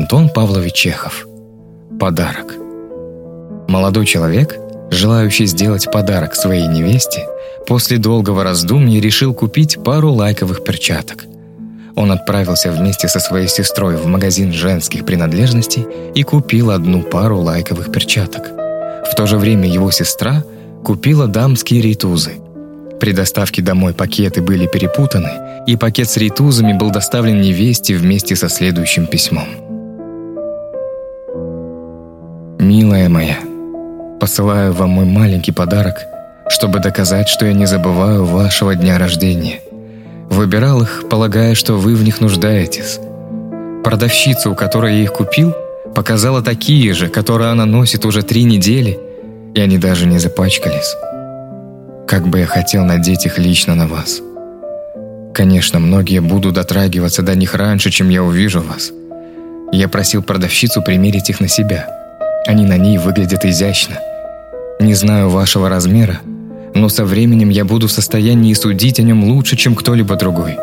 Антон Павлович Чехов. Подарок. Молодой человек, желающий сделать подарок своей невесте, после долгого раздумья решил купить пару лайковых перчаток. Он отправился вместе со своей сестрой в магазин женских принадлежностей и купил одну пару лайковых перчаток. В то же время его сестра купила дамские ритузы. При доставке домой пакеты были перепутаны, и пакет с ритузами был доставлен невесте вместе со следующим письмом. «Милая моя, посылаю вам мой маленький подарок, чтобы доказать, что я не забываю вашего дня рождения. Выбирал их, полагая, что вы в них нуждаетесь. Продавщица, у которой я их купил, показала такие же, которые она носит уже три недели, и они даже не запачкались. Как бы я хотел надеть их лично на вас. Конечно, многие будут дотрагиваться до них раньше, чем я увижу вас. Я просил продавщицу примерить их на себя. Они на ней выглядят изящно. Не знаю вашего размера, но со временем я буду в состоянии судить о нем лучше, чем кто-либо другой.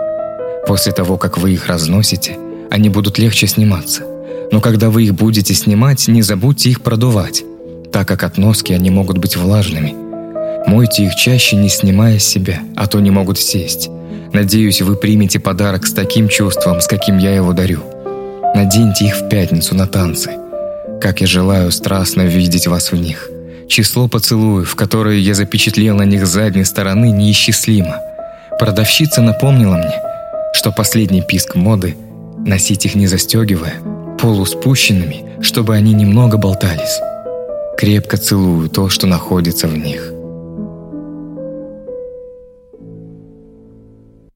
После того, как вы их разносите, они будут легче сниматься. Но когда вы их будете снимать, не забудьте их продувать, так как от носки они могут быть влажными. Мойте их чаще, не снимая с себя, а то не могут сесть. Надеюсь, вы примете подарок с таким чувством, с каким я его дарю. Наденьте их в пятницу на танцы. Как я желаю страстно видеть вас в них. Число поцелуев, которые я запечатлел на них с задней стороны, неисчислимо. Продавщица напомнила мне, что последний писк моды – носить их не застегивая, полуспущенными, чтобы они немного болтались. Крепко целую то, что находится в них.